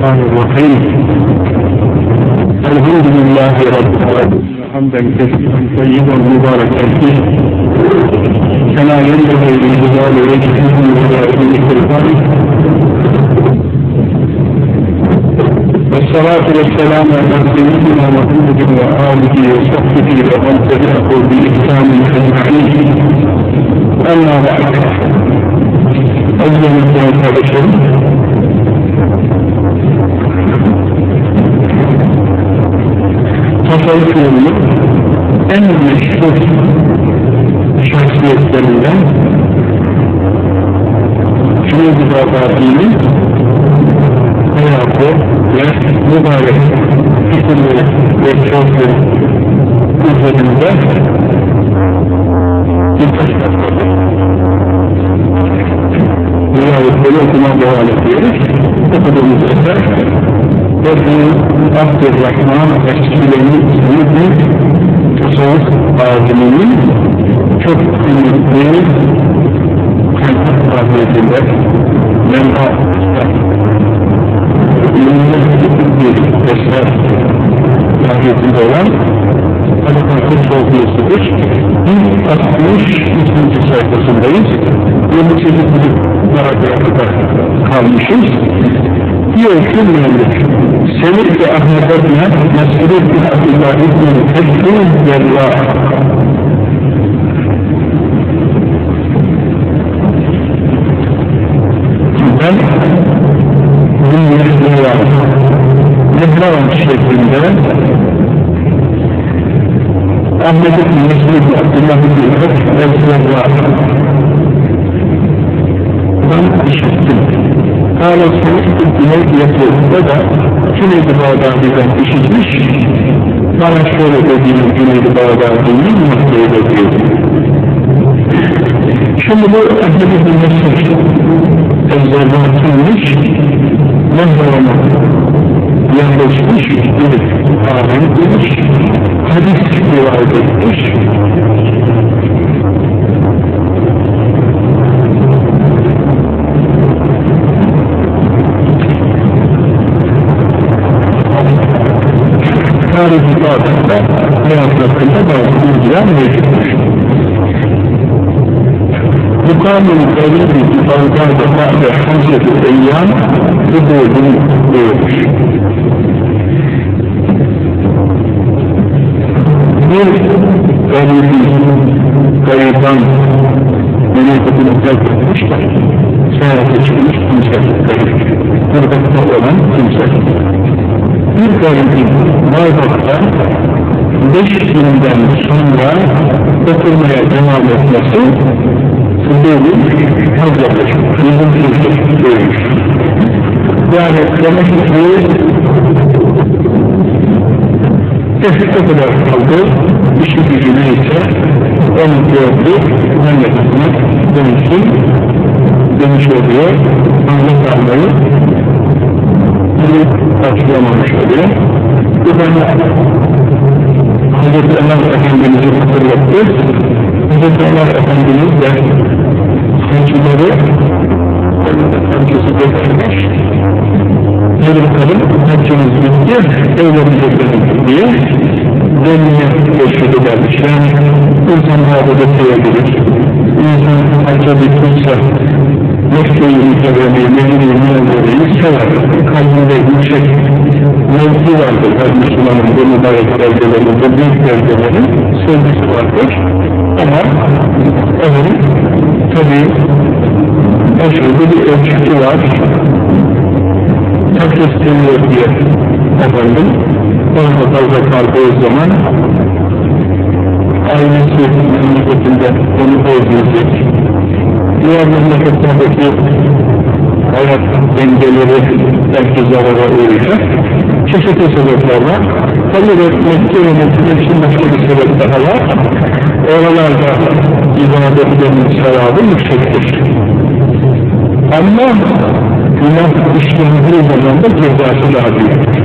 الرحمن الرحيم الحمد لله رب العالمين. حمدا كثيرا طيبا مباركا فيه. كما ينبغي لجلال وجهه وجلاله القرآن والصلاة والسلام على سيدنا محمد وآله وصحبه ومن تبعه بإحسان أجمعين. أما بعد أيها الأخوة البشر tasavvufunun en meşhur şahsiyetlerinden Cüneyd-i Bağdadi'nin hayatı ve mübarek fikirleri ve sözü üzerinde birkaç rivayetleri okumaya devam ediyoruz. Okuduğumuz eser Ebu Abdurrahman Eskile'nin ismi tasavvuf aliminin çok kıymetli kaynak vaziyetinde menha bir eser vaziyetinde olan Adakatın Sofyası'dır. 163. sayfasındayız. 28. paragrafta kalmışız. Diyor ki müellif, Semih ve Ahmet adına Mes'ud bin Yekû'da da Cüneyd-i Bağdadi'den işitmiş, bana şöyle dediğini Cüneyd-i Bağdadi'nin muhtayı ediyor. Şimdi bu Ahmet bin Mesih Ezzerbat'ınmış, Mehravan'a yerleşmiş bir alim demiş, hadis rivayet etmiş, bazı bilgiler mevcuttur. Mukamil Garibi Bağdada Ba'de Hazreti Eyyam bu bölümü buyurmuş. Bir garibi gariban memleketini terk etmiş de sonra çıkmış kimse garip. Gurbette olan kimse bir garibin Bağdat'ta beş günden sonra oturmaya devam etmesi Fudul'un hazırlamış, bizim sözü görmüş. Yani demek ki o kadar kaldı, işi gücü neyse onu gördü, memleketine dönüşsün, dönüş oluyor, anlık almayı bunu karşılamamış oluyor. Bu bana Hazreti Ömer Efendimiz'i hatırlattı. Hazreti Ömer Efendimiz de hacıları herkesi beklemiş. Hadi bakalım haccımız bitti, evlerimize dönün diye dönmeye teşvik edermiş. Yani insan hafıza sevebilir. İnsan hacca bitmişse Mekke'yi mütebebi, Medine'yi mütebebi sever. Kalbinde yüksek mevki vardır. Her Müslümanın bu mübarek belgelerinde, büyük belgelerin sevgisi vardır. Ama onun tabi aşırı bir ölçüsü var. Herkes seviyor diye efendim, ona fazla kaldığı zaman ailesi memleketinde onu bozmayacak diğer memleketlerdeki hayat dengeleri belki zarara uğrayacak. Çeşitli sebepler var. Tabi de Mekke ve Medine için başka bir sebep daha var. Oralarda ibadetlerin sevabı yüksektir. Ama günah işlendiği zaman da cezası daha büyüktür.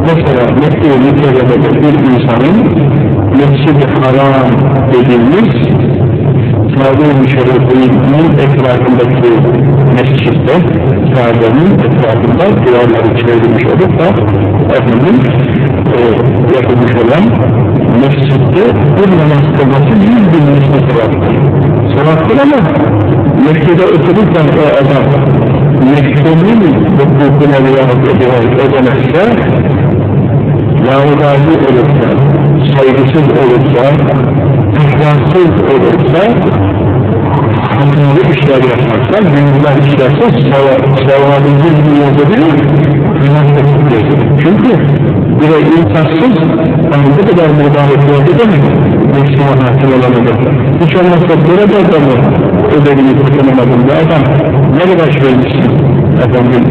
Mesela Mekke ve bir insanın nefsi haram dediğimiz Kabe-i Şerife'nin etrafındaki mescitte, Kabe'nin etrafında duvarları çevrilmiş olup da efendim e, yapılmış olan mescitte bir namaz kılması yüz bin mescid sevaptır. Sevaptır ama Mekke'de otururken o adam Mekke'nin hukukuna riayet edemezse yağmurlarlı olursa, saygısız olursa, ihlassız olursa, hatalı işler yapmaktan, günahlar işlerse sevabınızı bir yazabilir, günah da Çünkü bir de insafsız, yani bu kadar müdahale gördü demek, Müslüman hakim olamadı. Hiç olmazsa burada da mı ödevini tutunamadın bu adam, ne kadar vermişsin? Efendim,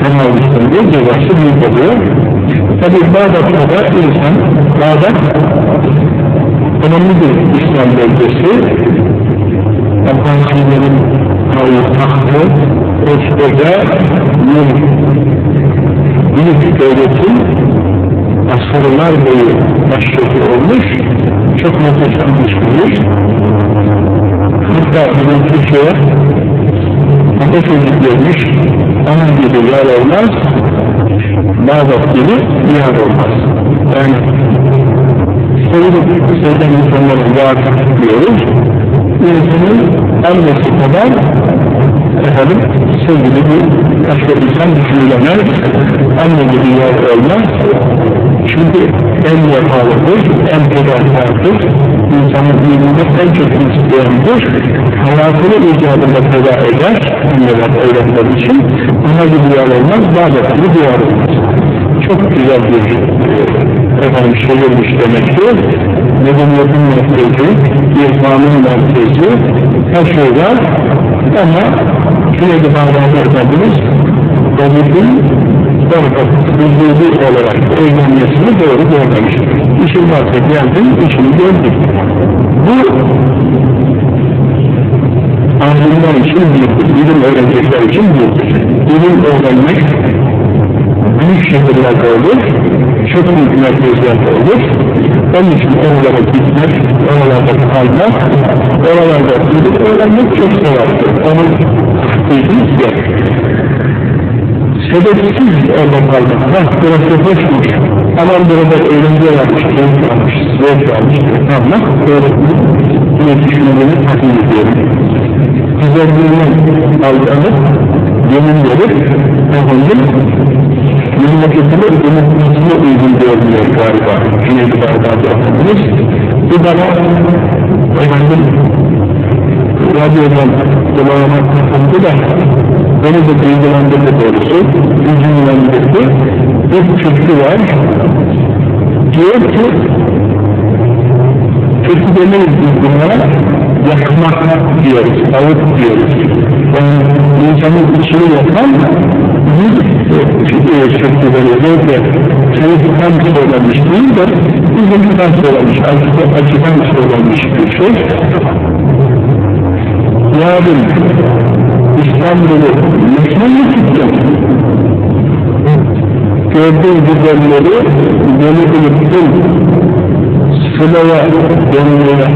sen almışsın diye cezası büyük oluyor. Tabi Bağdat'ta da insan, Bağdat önemli bir İslam bölgesi, Abbasilerin tahtı, ortada bir büyük devletin asırlar boyu başlığı olmuş, çok muhteşem bir Hatta bizim Türkiye Atatürk görmüş, onun gibi yer olmaz, Bağdat gibi yer olmaz. Yani sevgili sevden insanları vakıf diyoruz, insanın annesi kadar efendim sevgili bir başka insan düşünülemez, anne gibi yer olmaz, çünkü en yapalıdır, en fedakardır, insanın dininde en çok isteyendir, hayatını icadında feda eder, anneler, evlatlar için, ona gibi yer olmaz, bazen gibi yer olmaz. Çok güzel bir efendim şehirmiş demektir, medeniyetin merkezi, irfanın merkezi, her şey var, ama Cüneydi Bağdadi Efendimiz, Devletin orada olarak evlenmesini doğru görmemiş. İşin varsa geldin, işini gördük. Bu alimler için büyüktür, bilim öğrenecekler için büyüktür. Bilim öğrenmek büyük şehirlerde olur, çok büyük merkezlerde olur. Onun için oralara gitmek, oralarda kalmak, oralarda bilim öğrenmek çok sevaptır. Onun tahkiki gerekir sebepsiz orada kalmak. Ha, burası hoşmuş. Aman burada eğlence yapmış, zevk almış, zevk almış, kalmak böyle düşünmelerini takip ediyorum. Güzelliğinden aldanıp, yemin verip, efendim, memleketine unutmasına uygun görmüyor galiba. Cüneyt-i Bağdadi Efendimiz. Bu bana, efendim, radyodan kulağıma katıldı da, beni de duygulandırdı doğrusu, üzümlendirdi. Bir türkü var, diyor ki, türkü demeyiz biz bunlara, yakmak diyoruz, avut diyoruz. Yani insanın içini yakan, bir türküleri özellikle Şerif'ten söylenmiş değil de, bizimkinden söylenmiş, acıdan söylenmiş bir şey. Yarın İstanbul'u nasıl mı tutacağım? Gördüğüm güzelleri unuttum. Sılaya dönmeye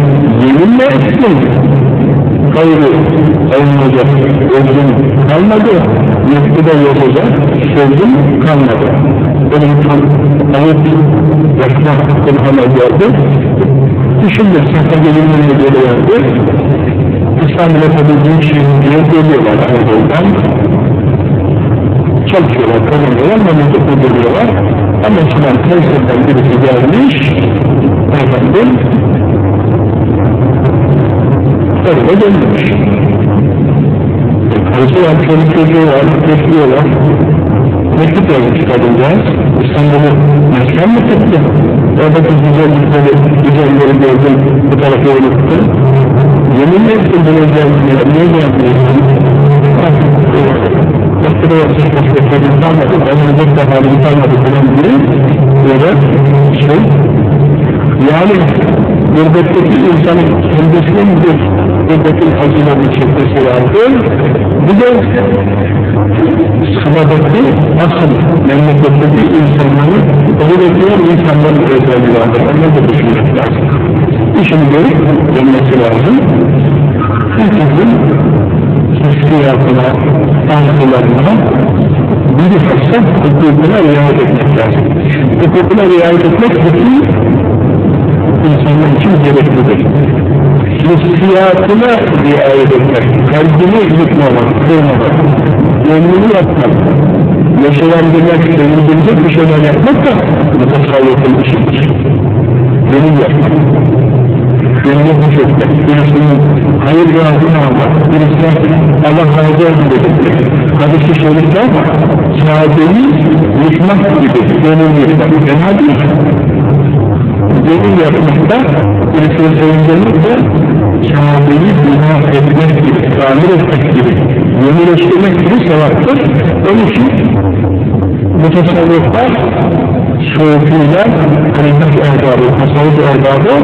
yemin mi ettim? Gayrı olmayacak özüm kalmadı. Mektuba yazacak sözüm kalmadı. Benim tam ayıp yakmak hakkım hala geldi. Düşündüm, sakla göre yaptı. İstanbul'a tabi büyük şehir diye geliyorlar Anadolu'dan. Çalışıyorlar, kazanıyorlar, memleketini görüyorlar. Ama şimdi teyzeden birisi gelmiş, efendim, öyle dönmüş. Karısı var, çocuk çocuğu var, bekliyorlar. Mektup yazmış kadıncağız. İstanbul'u mesken mi tuttu? Oradaki güzellikleri, güzelleri gördüm, bu tarafı unuttum. Yemin etsin bunu geldiğine, niye geldiğine? Doktora yapacak başka kendini kalmadı, önümüzdeki de halini kalmadı falan diye böyle şey. Yani gurbetteki insanın kendisinin bir gurbetin hazine bir çektesi vardır. Bir de sıradaki asıl memleketteki insanların ediyor insanların özelliği vardır. Onları da düşünmek lazım. işini görüp dönmesi lazım. Herkesin hissiyatına, arzularına, bilhassa hukukuna riayet etmek lazım. Hukukuna riayet etmek bütün insanlar için gereklidir. Hissiyatına riayet etmek, kalbini yıkmamak, kırmamak, gönlünü yapmak, neşelendirmek, sevindirecek bir şeyler yapmak da mutasavvıfın işidir. Gönül yapmak. Gönlü hoş etmek, birisinin hayır razını almak, birisine Allah razı olsun demek. Hadis-i şerifler, sahabeyi yıkmak gibi, gönül yıkmak, fena değil. Gönül yapmakta, birisini sevindirmek de sahabeyi günah etmek gibi, tamir etmek gibi, yenileştirmek gibi sevaptır. Onun için mutasavvıflar, sufiler, kıymet erbabı, tasavvuf erbabı,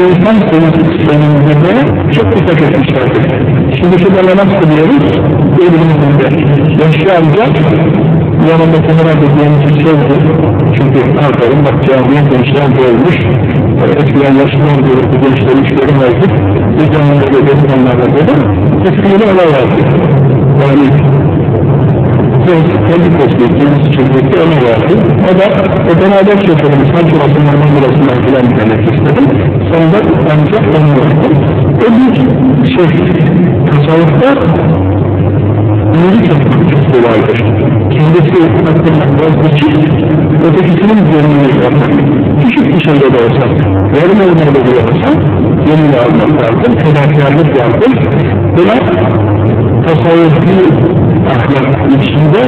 insan sevindirmeye çok dikkat etmişlerdir. Şimdi şurada namaz kılıyoruz, elimizde. Yaşlı amca, yanındaki herhalde genci sevdi. Çünkü aferin bak camiye gençler görmüş, eskiden yaşlılar görürdü, gençleri hiç görmezdik. Bir zamanında da benim onlarla dedi, tespihini ona verdi. Yani kendi kesmek, kendisi çekmekte ona verdi. O da o beraber çekelim, sanki Osmanlı'nın burasından filan bir tane istedim. Sonunda ancak onu verdi. O bir şey, tasavvufta yapmak çok kolaydır. Kendisi hakkından vazgeçip, ötekisinin gönlünü yapmak. Küçük şeyde de olsa, yarım olmalı bile olsa, gönlünü almak lazım, fedakarlık lazım. Buna tasavvufi ahlak içinde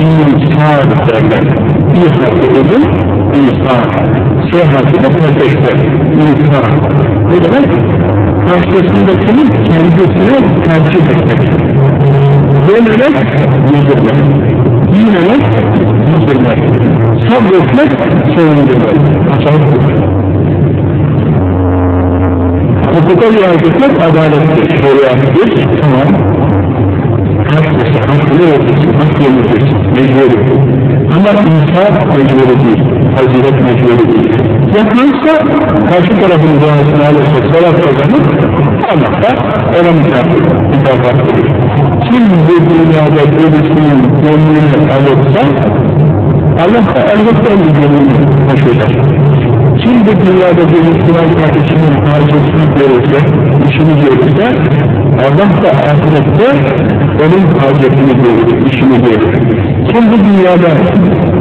insan derler. Bir harfi ölüm, insan. S harfi de müteşte, insan. Ne demek? Karşısındakinin kendisine tercih etmek. Yememek, yedirmek. Yememek, yedirmek. Sabretmek, sevindirmek. Tasavvuf. Hukuka riayet etmek adalettir, şeriattir. Tamam hakkını verirsin, hak yemeyeceksin, mecburi. Ama insaf mecburi değil, fazilet mecburi değil. Yapmazsa karşı tarafın duasını alırsa sevap kazanır, Allah da ona mükafat verir. Kim bu dünyada birisinin gönlünü alırsa, Allah da elbette onun gönlünü hoş eder. Kim bu dünyada bir Müslüman kardeşinin harcasını görürse, işini görürse, Allah da ahirette onun hacetini görür, işini görür. Kim bu dünyada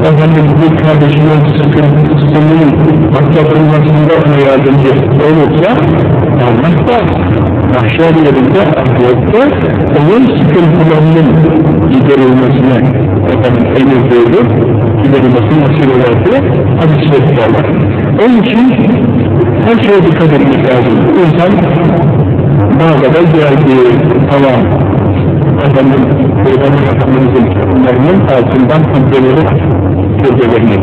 efendim bir kardeşinin sıkıntısının atlatılmasında ona yardımcı olursa Allah da mahşer yerinde ahirette onun sıkıntılarının giderilmesine efendim emir verir, giderilmesine nasip ederse hadis-i var. Onun için her şeye dikkat etmek lazım. İnsan mağazada geldi, tamam, efendim, Peygamber Efendimiz'in torunlarının altından hücreleri hücrelerini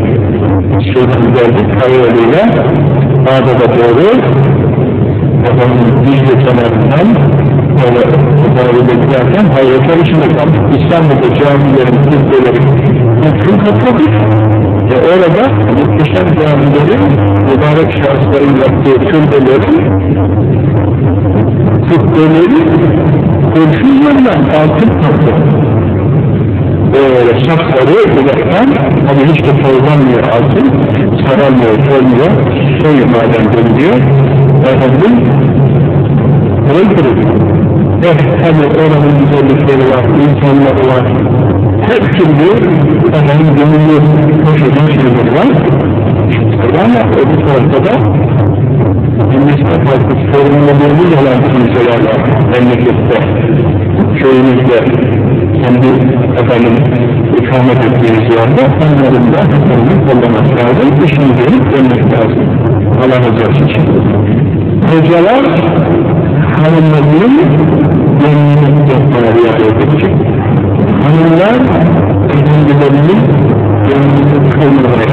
şeyden geldi, karayoluyla mağazada doğru efendim, Dicle kenarından böyle doğru beklerken hayretler içinde İstanbul'da camilerin hücreleri mümkün katladık ve orada muhteşem camilerin mübarek şahısların yaptığı türbeleri kubbeleri kurşunlarla altın kaplı. Böyle sapları uzaktan ama hiç de tozlanmıyor altın, sararmıyor, solmuyor, soy maden dönüyor. Efendim, pırıl pırıl. Eh, hani oranın güzellikleri var, insanları var. Her türlü efendim gönüllü hoş eden şeyleri var. Ama öbür tarafta da Hindistan halkı sorumluluğumuz olan kimseler var memlekette, köyümüzde, kendi efendim ikamet ettiğimiz yerde onların da haklarını kollamak lazım, işini gelip dönmek lazım. Allah rızası için. Hocalar hanımlarının gönlünü yapmaya riayet edecek. Hanımlar efendilerinin gönlünü kırmaya,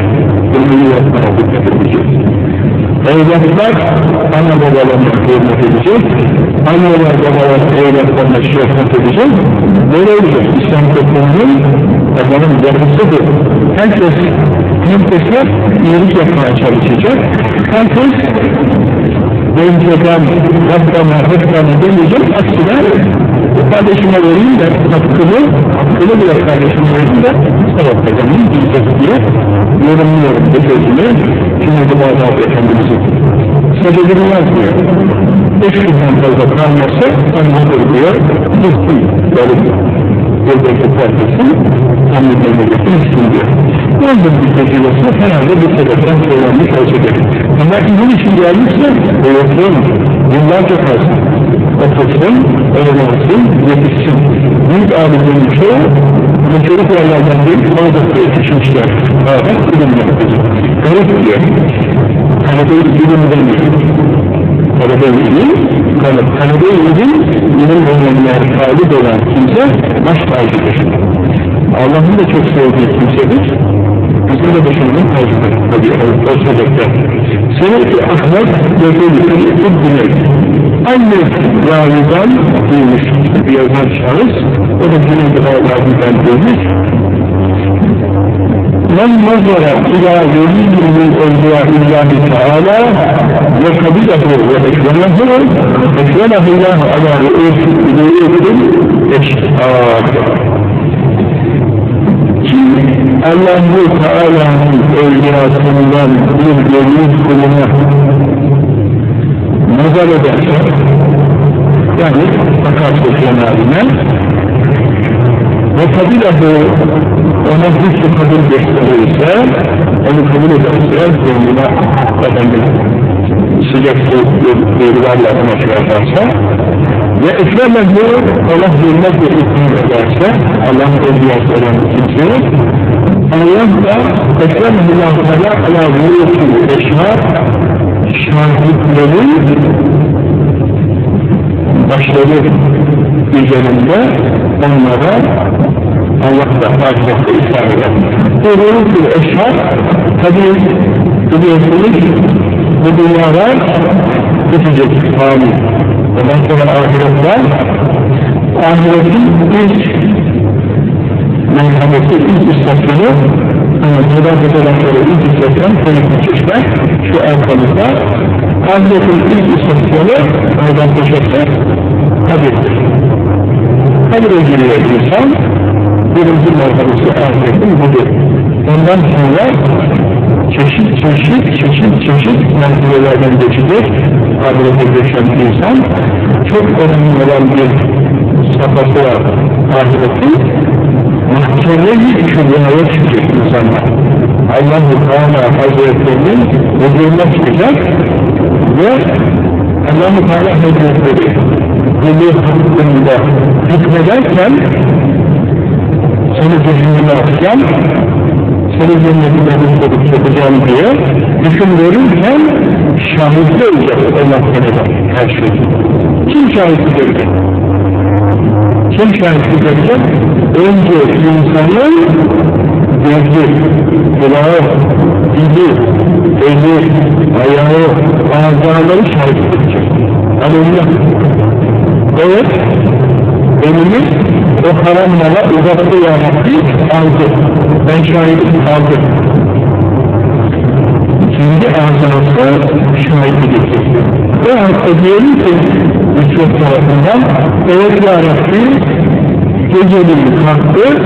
gönlünü yapmaya dikkat edecek. Evlatlar ana babalarına hürmet edecek, anneler babalar evlatlarına şefkat edecek, böyle olacak. İslam toplumunun efendim yapısıdır. Herkes, herkese iyilik yapmaya çalışacak, herkes önceden Rabbana Rabbana demeyeceğim, aksine kardeşime vereyim de hakkını, hakkını bile kardeşime vereyim de sevap kazanayım diyecek diye yorumluyorum bu sözünü Cumhurbaşkanı Bağdat Efendimiz'in. Sebebini yazmıyor. Beş günden fazla kalması anladır diyor, gitsin böyle buradaki kardeşim kendi memleketini diyor. Bunun bir tecrübesi herhalde bir sebepten söylenmiş olsa gerek. Ama izin için gelmişse, öğretmen, yıllarca kalsın. Otursun, öğrensin, yetişsin. Büyük alimlerin çoğu, çocuk yerlerden değil, Bağdat'ta yetişmişler. Bağdat ilim yapıyor. Garip diyor. Talebe ilim demiyor. Talebe ilim, talebe ilim, ilim öğrenmeye talip olan kimse baş tacıdır. Allah'ın da çok sevdiği kimsedir. Bizim de başımızın tacıdır. Tabi o, o sebepten. Senin ahlak gözleri ibbine aynı raviden duymuş bir yazan şahıs o da Cüneyt-i Bağdadi'den duymuş Men nazara ila veliyyin min evliyaillahi teala ve kabilehu ve eklemehu eklemehu illahu ala ru'usin eşhâd kim Allah-u Teala'nın evliyasından bir veli kuluna nazar ederse yani fakat cenabine ve kabilehu ona hüsnü kabul gösterirse onu kabul ederse gönlüne efendim sıcak duygularla ona şey yaparsa ve eklemehu Allah hürmet ve ikram ederse Allah'ın evliyası olan kimseye Allah eklemehu Teala ala vurutu eşhar şahitlerin başları üzerinde onlara Allah da ahirette ihsan eder. Bu ruhul eşhar tabi biliyorsunuz bu dünyalar bitecek hali. Ondan sonra ahirette ahiretin ilk merhameti, ilk istasyonu neden bu tarafları ilk istasyon Çeşme şu arkamızda ahiretin ilk istasyonu oradan geçerse kabirdir. Kabire giriyor birinci merhabesi ahiretin budur. Ondan sonra çeşit çeşit çeşit çeşit mertebelerden geçecek kabirete geçen insan çok önemli olan bir safhası var ahiretin mahkeme-i kübraya çıkacak insanlar. Allah-u Teala Hazretlerinin huzuruna çıkacak ve Allah-u Teala Hazretleri kulu hakkında hükmederken seni cehenneme atacağım, seni cennetine hükmedik yapacağım diye hüküm verirken şahitli olacak o mahkemede her şey. Kim şahitli görecek? Kim şahitli görecek? Önce insanın gözü, kulağı, dili, eli, ayağı, azaları şahitli görecek. Aleyhine. Evet, elimiz o haram mala uzattı ya Rabbi aldı. Ben şahidim aldı. Kendi ağzınızda şahitli getirdi. Ve hatta diyelim ki Müslüman tarafından evet ya Rabbi geceliği kalktı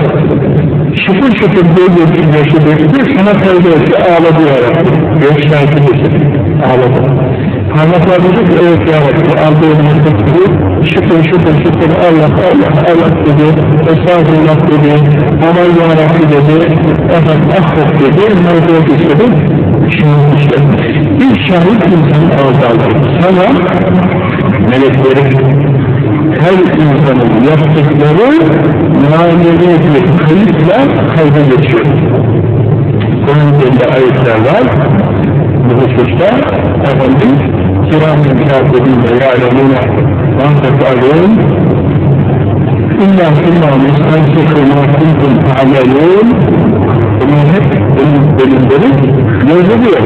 şıfır şıfır gözyaşı yaşı döktü sana tevbe etti ağladı ya Rabbi. Getirdi. Ağladı. Parmaklar dedi ki evet ya Rabbi aldı elini tuttu şükür şükür şükür Allah Allah Allah dedi Estağfurullah dedi aman ya Rabbi dedi efendim affet dedi mağfiret istedi şimdi işte bir şahit insanın ağzı aldı sana meleklerin her insanın yaptıkları manevi bir kayıtla kayda geçiyor. Bunun belli ayetler var. Bu hususta efendim kiram-ı kâfirinde yâlemûne man tefâlûn İlla illâ mistansikû mâ kuntum ta'melûn Bunun hep bölümleri yazılıyor.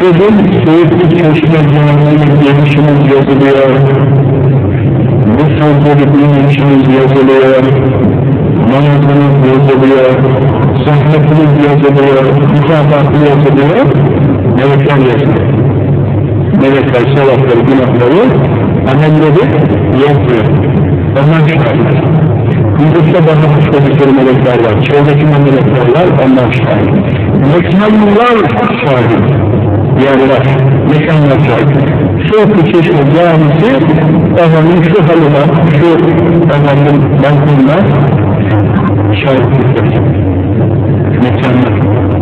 Sizin Söğütlü Çeşme Camii'nin gelişiniz yazılıyor. Bu sözleri dinleyişiniz yazılıyor. Namazınız yazılıyor. Sohbetiniz yazılıyor. Mükafatı yazılıyor. Melekler yazılıyor. melekler, sevapları, günahları, amelleri yazıyor. Onlar şahit. Kudüs'te daha başka melekler var, çevredeki melekler var, onlar şahit. Mekanlar şahit. Yerler, mekanlar şahit. Şu çeşme camisi, efendim şu halıda, şu efendim balkonda şahitliktir. Mekanlar.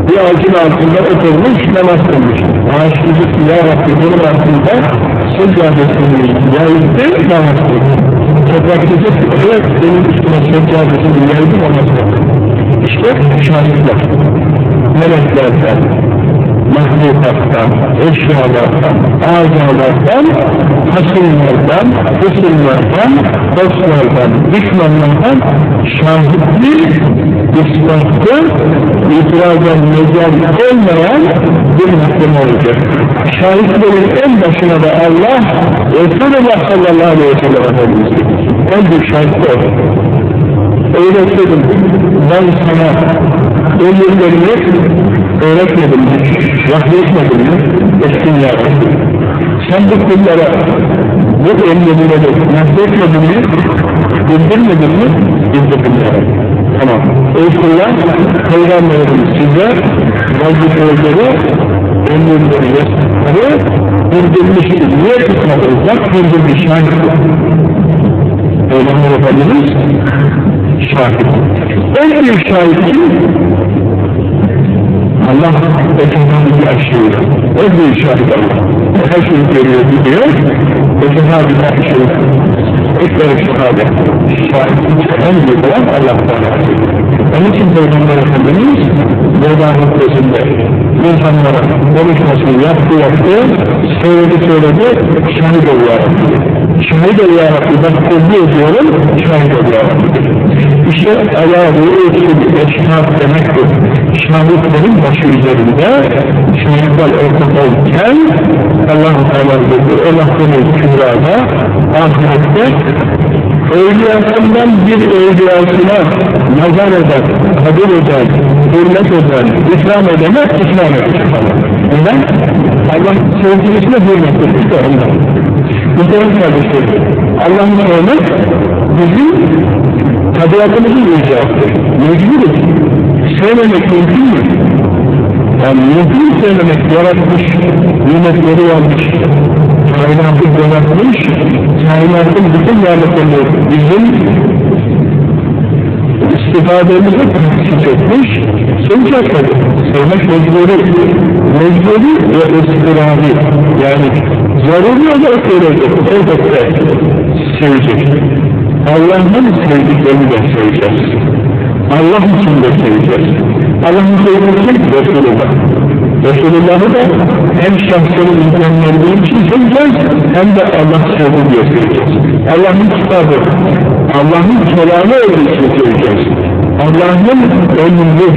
Bir ağacın altında oturmuş, namaz kılmış. Ağaç diyecek ya Rabbi benim altında seccadesini yaydı, namaz kılmış. Toprak ki evet benim üstüme seccadesini yaydı, namaz kılmış. İşte şahitler. Meleklerden, mahlukattan, eşyalardan, azalardan, hasımlardan, kısımlardan, dostlardan, düşmanlardan şahitlik, ispatlı, itiraza mecel olmayan bir mahkeme olacak. Şahitlerin en başına da Allah, Resulullah sallallahu aleyhi ve sellem Efendimiz, en büyük şahit o. Öğretmedim, ben sana ölümlerini öğretmedim mi? Vahyetmedim mi? Etkin ya Sen bu kullara bu emreleri vahyetmedin mi? Bildirmedin mi? Bildirdim ya Tamam. Ey kullar, Peygamberim size vazifeleri, emirleri, yasakları bildirmiştir. Niye tutmadınız? Bildirmiş yani. Peygamber Efendimiz şahit. En büyük şahit kim? Allah bir aşırı. En büyük şahit Allah. Her şeyi görüyor, biliyor. Öteden bir aşırı. Ekber şahade. Şahit en büyük olan Allah'tan Onun için Peygamber Efendimiz Veda hutbesinde insanlara konuşmasını yaptı yaptı, söyledi söyledi, şahit ol ya Şahit ol ya Rabbi, ben kullu ediyorum, şahit ol ya Rabbi. İşte ayağı ru'usul eşhab demektir. Şahitlerin başı üzerinde şahitler ortadayken Allah-u Teala dedi, o lafını kübrada, ahirette evliyasından bir evliyasına nazar eder, kabul eder, hürmet eder, ikram edene ikram eder. Neden? Allah sevgilisine hürmet eder. İşte ondan. Muhtemelen kardeşlerim. Allah'ın sevmek bizim tabiatımızın icabıdır. Mecburuz. Sevmemek mümkün mü? Yani mümkün sevmemek yaratmış, nimetleri yapmış, kainatı donatmış, kainatın bütün nimetlerini bizim istifademizi tahsis etmiş, sevecek tabi. Sevmek mecburi, mecburi ve istirari. Yani zaruri olarak öyleyecek, elbette sevecek. Allah'ın sevdiklerini de seveceğiz. Allah için de seveceğiz. Allah'ın sevdiği Resulullah. Resulullah'ı da hem şahsının imkanları için seveceğiz, hem de Allah sevdi diye. Allah'ın kitabı, Allah'ın kelamı olduğu için seveceğiz. Allah'ın emri,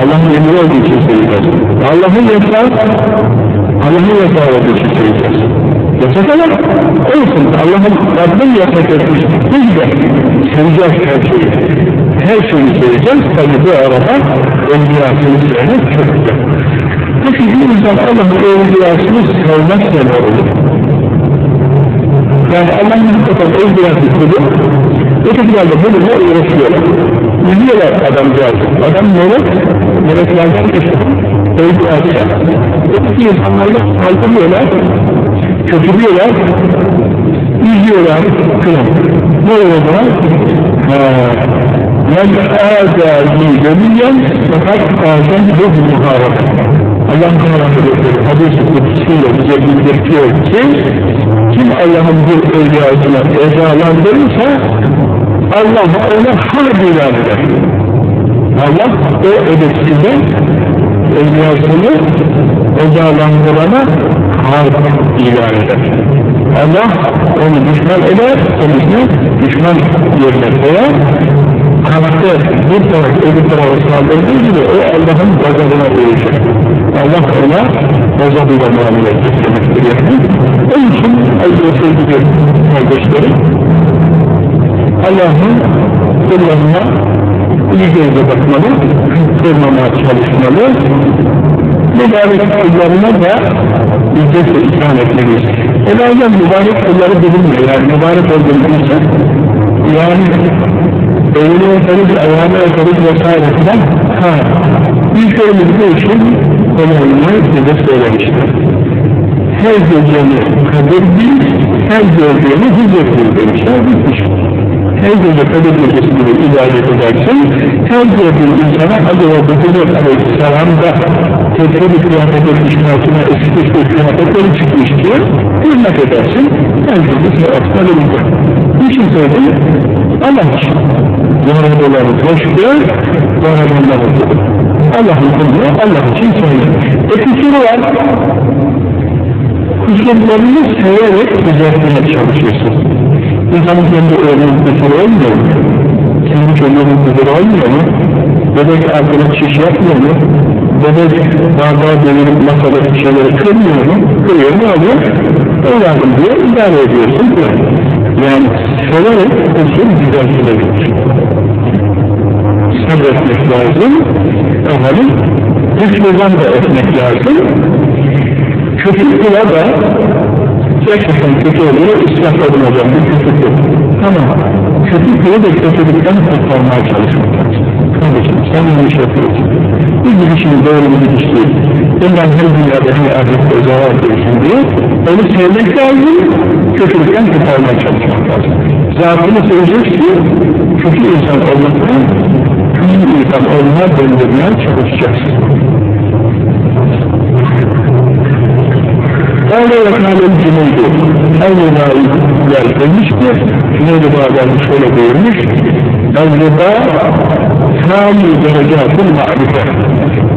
Allah'ın emri olduğu için seveceğiz. Allah'ın yasağı, Allah'ın yasağı olduğu için seveceğiz. Yasak ama olsun, Allah'ın Rabbim yasak etmiş. Biz de seveceğiz her şeyi. Her şeyi seveceğiz, tabi bu arada enbiyasını sevmek çok güzel. Peki bir insan Allah'ın evliyasını sevmezse ne olur? Yani Allah'ın hakikaten evliyası kulu, ötekiler de bununla uğraşıyorlar. Üzüyorlar adamcağızı. Adam melek, meleklerden geçiyor. Evliyası. Öteki insanlarla saldırıyorlar, kötülüyorlar, üzüyorlar, kılan. Ne oluyor buna? Men âzâli gönülyen fakat âzen ruh muharebe. Allah Teala Hazretleri hadis-i kutsiyle bize bildirtiyor ki kim Allah'ın bir evliyasına ezalandırırsa Allah ona harp ilan eder. Allah o edepsizde evliyasını ezalandırana harp ilan eder. Allah onu düşman eder, kendisine düşman yerine koyar, kanatta bir taraf öbür tarafa saldırdığı gibi o Allah'ın gazabına dönüşür. Allah ona gazabıyla muamele etmektir yani. Onun için ayrıca sevgili kardeşlerim Allah'ın kullarına iyi gözle bakmalı, kırmamaya çalışmalı, mübarek kullarına da ücretle ikram etmeliyiz. E bazen mübarek kulları bilinmiyor. Yani mübarek olduğunu bilsek, yani elini öperiz, ayağını öperiz vesaire filan. Ha, büyüklerimiz bu için konuğunu bize söylemişler. Her geceni kadir bil, her gördüğünü huzur bil demişler, bitmiş. Her gece kadir gecesi gibi ibadet edersin, her gördüğün insana acaba bu huzur aleyhisselam da tedbir bir kıyafet etmiş karşına eski bir kıyafetleri çıkmış diye hürmet edersin, her gece sevapta verildir. Niçin söyledim? Allah için. Doğruları koştu, doğruları okudu. Allah'ın kulluğu Allah için söylenir. E kusuru var. Kusurlarını severek düzeltmeye çalışıyorsun. İnsanın kendi oğlunun kusuru olmuyor mu? Kendi çocuğunun kusuru olmuyor mu? Bebek altına şiş yapmıyor mu? Bebek bardağı devirip masada şeyleri kırmıyor mu? Kırıyor ne oluyor? Evladım diye idare ediyorsun. Yani severek kusur düzeltilebilir. Sabretmek lazım. Efendim, hüsnüzan da etmek lazım. Kula da gerçekten kötü oluyor, ıslah olunacak bir kötü kul. Tamam, kötü kulu da kötülükten kurtarmaya çalışmak lazım. Kardeşim, sen bunu iş yapıyorsun. Bir gidişin doğru bir gidiş değil. Bundan her dünyada bir ahirette zarar görürsün diye onu sevmek lazım, kötülükten kurtarmaya çalışmak lazım. Zatını seveceksin, kötü insan olmaktan, insan olmaya döndürmeye çalışacaksın. Öyle yakalanan Cüneydi, aynı naibler demiştir, Cüneydi Bağdadi şöyle buyurmuş, El-Rıda, Kâli derecatın ma'rife,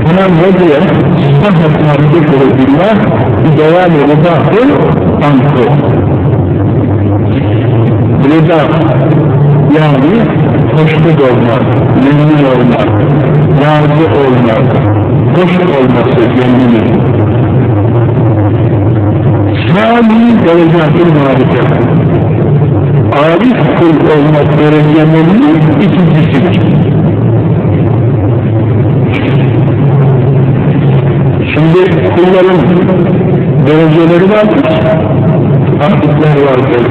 Hemen rediye, sahnet ma'rifetle billah, bir devamı rıdahı, ankı. Rıda, yani hoşnut olmak, memnun olmak, razı olmak, hoş olması gönlünün. Sâli derecatül marifet. Arif kul olmak derecelerinin ikincisidir. Şimdi kulların dereceleri vardır. Arifler vardır,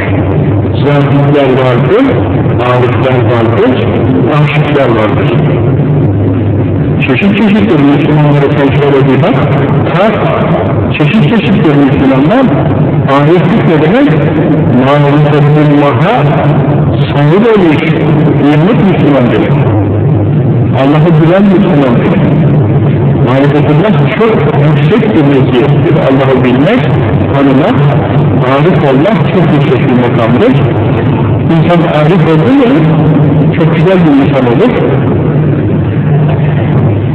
zahidler vardır, arifler vardır, aşıklar vardır. Çeşit çeşittir Müslümanlara bir bak, kalk, çeşit çeşittir Müslümanlar, ahiretlik ne demek? Mağrifetullah'a sahip olmuş, yıllık Müslüman demek. Allah'ı bilen Müslüman demek. Marifetullah çok yüksek bir meziyettir. Allah'ı bilmek, tanımak, arif olmak çok yüksek bir makamdır. İnsan arif olduğu ya, çok güzel bir insan olur.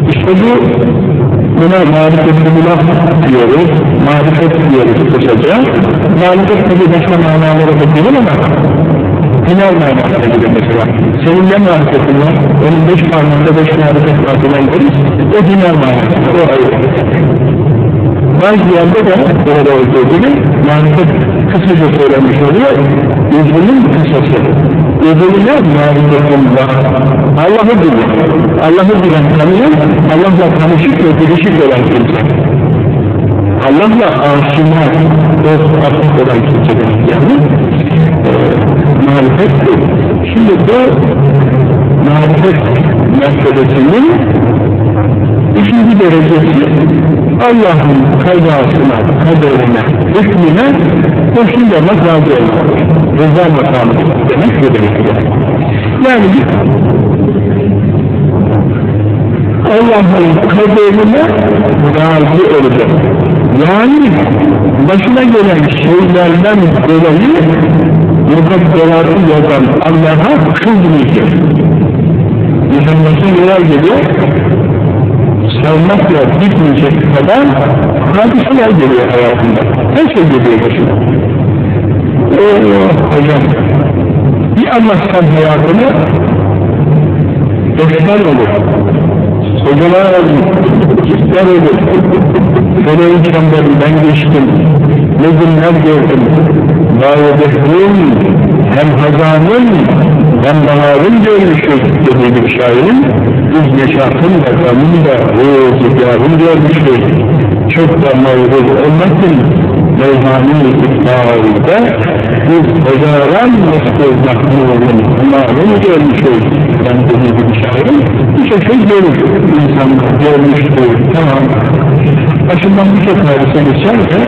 İşte bu, buna marifetullah diyoruz, marifet diyoruz kısaca. Marifet tabi başka manalara bakıyor ama final manasına gibi mesela. Senin ne marifetin var? Onun beş parmağında beş marifet var. O final manası, o ayrı. Bazı yerde de burada olduğu gibi marifet kısaca söylenmiş oluyor. Yüzünün kısası. Yüzününe marifetullah. Allah'ı bilir. Allah'ı bilen tanıyan, Allah'la tanışık ve bilişik olan kimse. Allah'la aşina, dost, artık olan kimse demek yani. E, marifettir. Şimdi bu marifet mertebesinin ikinci derecesi Allah'ın kazasına, kaderine, hükmüne hoşnut olmak razı olmak. Rıza makamı demek bu demek yani. Yani Allah'ın kaderine razı olacak. Yani başına gelen şeylerden dolayı mukadderatı yazan Allah'a kızmayacak. Düşünmesi neler geliyor? Savmakla bitmeyecek kadar hadiseler geliyor hayatında. Her şey geliyor başına. Oh hocam, bir anlatsan hayatını, dostlar olur, hocalar olur, çiftler olur, Feleğin çemberinden geçtim, ne günler gördüm, Dağ-ı hem hazanın, Ben baharın görmüşüz dediği şairin, biz neşatın da gamın da rüzgarın görmüşüz. Çok da mağdur olmasın, meyhani iktidarında biz hezaran meskur mahmurun malum görmüşüz. Ben dediği şairin, birçok şey görür. İnsanlar görmüştür, tamam. Başından birçok hadise geçerse,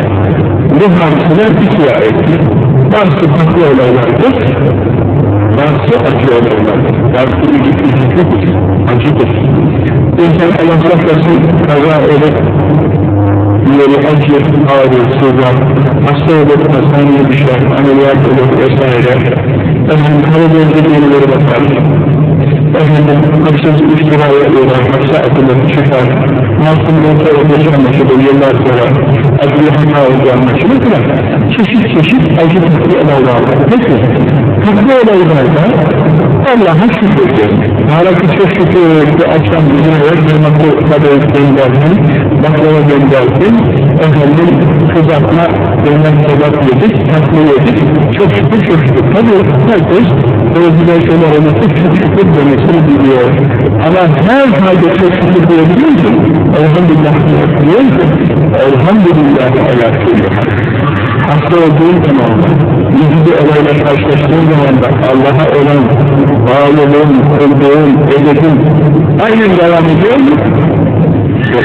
bu hadiseler ikiye aittir. Bazısı farklı olaylardır, bazısı acı olaylardır. Bazısı üzüntüdür, acıdır. İnsan Allah saklasın, kaza edip, yeri acı, ağrı, sızlar, hasta olur, hastaneye düşer, ameliyat olur vesaire. Efendim, Karadeniz yenileri bakar. Efendim, hırsız iftiraya uğrar, hapse atılır, çıkar. Masum yoksa ödeci anlaşılır, yıllar sonra adli hata olacağı anlaşılır filan. Çeşit çeşit acı tatlı olaylar var. Peki, tatlı olaylarda Allah'a şükür diyorum. Halbuki çok şükür bu akşam bizim eve kıymetli kadayıf göndersin, baklava göndersin, efendim kızartma denilen kebap yedik, tatlı yedik, çok şükür çok şükür. Tabii herkes böyle güzel şeyler olursa çok şükür demesini biliyor. Ama her halde çok şükür diyebiliyor musun? Elhamdülillah diyor musun? Elhamdülillah kulli hasta olduğun zaman, yüzü olayla karşılaştığın zaman da Allah'a olan bağlılığın, kulluğun, edebin aynen devam ediyor mu?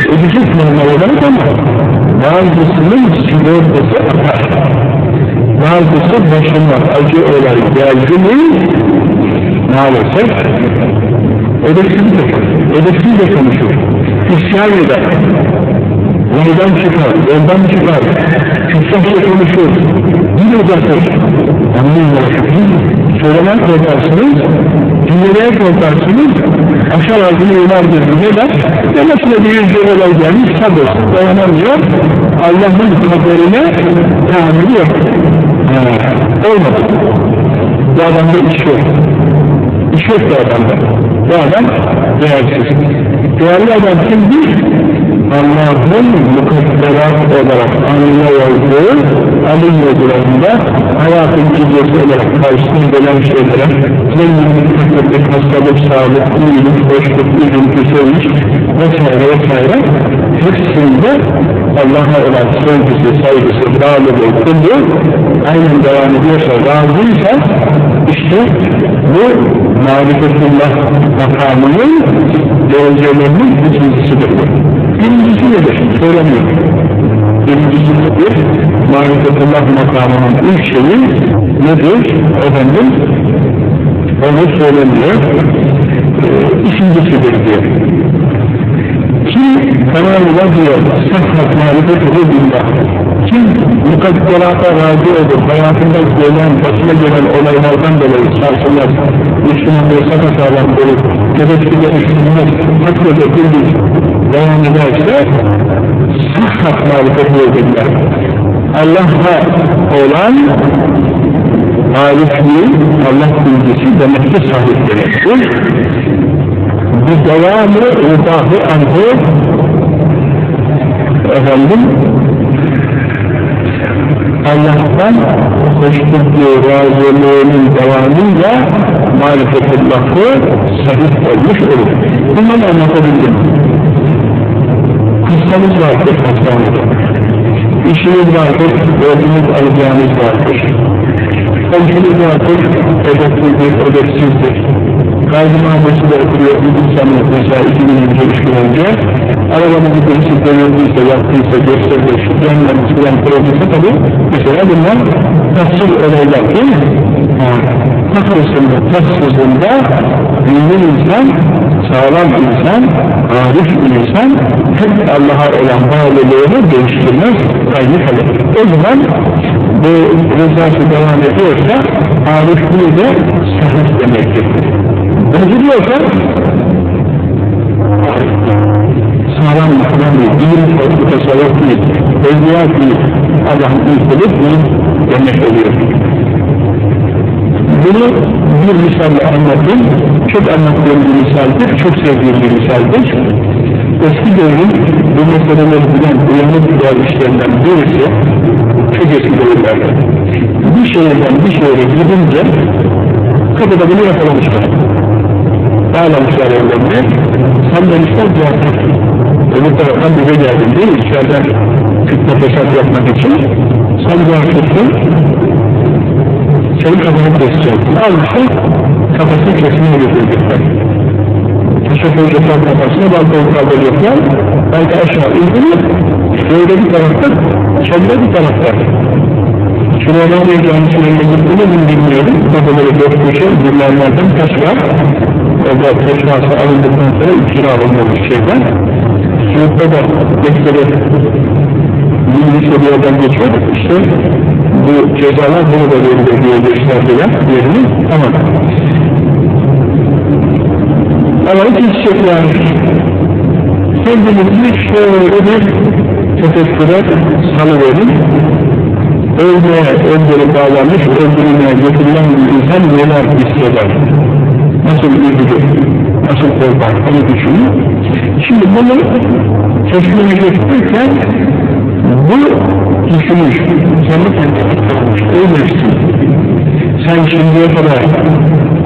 Edecek normal olarak ama bazısının sigortası atar. Bazısı başına acı olay geldi mi maalesef edepsizdir. Edepsiz de konuşur. İsyan eder. Yoldan çıkar, yoldan çıkar. Kürsahla konuşur. Dil uzatır. Anlayın Söylemez korkarsınız, dinlemeye korkarsınız, aşağı ağzını yumardır neden? Demesine bir yüzde olay gelmiş, sabır, dayanamıyor, Allah'ın kaderine tahammülü yok. Ha, olmadı. Bu adamda iş yok. İş yok bu adamda. Bu adam değersiz. Değerli adam kimdir? Allah'ın mukadderat olarak anına yazdığı alın yazılarında hayatın cüzesi olarak karşısına gelen şeylere zenginlik, fakirlik, hastalık, sağlık, iyilik, boşluk, üzüntü, sevinç vesaire vesaire hepsinde Allah'a olan sevgisi, saygısı, bağlılığı, kulluğu aynen devam ediyorsa, razıysa işte bu marifetullah makamının derecelerinin ikincisidir. Birincisi nedir? Söylemiyor. Birincisi nedir? Marifetullah makamının ilk şeyi nedir? Efendim, onu söylemiyor. Ee, ikincisidir diyor. Kim tamamıyla diyor, sahhat marifetuhu billah. Kim mukadderata razı olur, hayatında gelen, başına gelen olaylardan dolayı sarsılmaz, Müslümanlığı sapasağlam olur, tevekküde düşünmez, hakkıda bildir, devam ederse, sahhat marifetuhu billah. Allah'a olan marifliği, Allah bilgisi demekte sahip demektir. Bu devamı rıdahı anhu efendim Allah'tan hoşnutluğu, razılığının devamıyla marifetullahı sahip olmuş olur. Bunları anlatabildim. Hastamız vardır hastanede. İşiniz vardır, borcunuz alacağınız vardır. Komşunuz vardır, edepsizdir, edepsizdir. Gazi mahallesinde oturuyor, bir sene mesela iki gün önce, üç gün önce arabanızı birisi denildiyse, yaptıysa, gösterdi, şu yanlarınız filan kırıldıysa tabi mesela bunlar tatsız olaylar değil mi? Tatlısında, tatsızında mümin insan, sağlam insan, arif insan hep Allah'a olan bağlılığını değiştirmez, aynı kalır. O zaman bu rızası devam ediyorsa arifliği de sahih demektir. Bozuluyorsa sağlam makamı değil, ilim kodu tasavvuf değil, evliya değil, Allah'ın ilkeli değil demek oluyor. Bunu bir misalle anlattım, çok anlattığım bir misaldir, çok sevdiğim bir misaldir. Eski devrin bu meseleleri bilen uyanık dervişlerinden birisi, çok eski devirlerde, bir şehirden bir şehre gidince Kapıda bunu yakalamışlar. Bağlamışlar evlerine. Demişler zaten. Öbür taraftan bize geldin değil? İçeriden fitne fesat yapmak için. Sen zaten senin kafanı keseceksin. Almışlar, kafasını kesmeye götürecekler. Teşekkür edecekler kafasını, balkonu kaldıracaklar. Belki aşağı indirir, böyle bir tarafta, çölde bir tarafta. Süleymaniye Camisi'nin gittiğini ben bilmiyorum. Orada böyle dört köşe, dinlerlerden taş var. Orada taşlarsa alındıktan sonra içine alınmamış şeyden. Sınıfta da bekleri bilgi seviyeden geçiyor. İşte bu cezalar bunu da verilir diye gösterdiler yerini. Tamam. Ama şey yani kendinizi şöyle bir tefekküre salıverin. Ölmeye, öldürüp bağlanmış, öldürülmeye getirilen bir insan neler hisseder? Nasıl üzülür? Nasıl korkar? Onu düşünün. Şimdi bunu teslim edilirken bu düşünmüş, kendi kendine kalmış, ölmüşsün. Sen şimdiye kadar